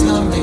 is not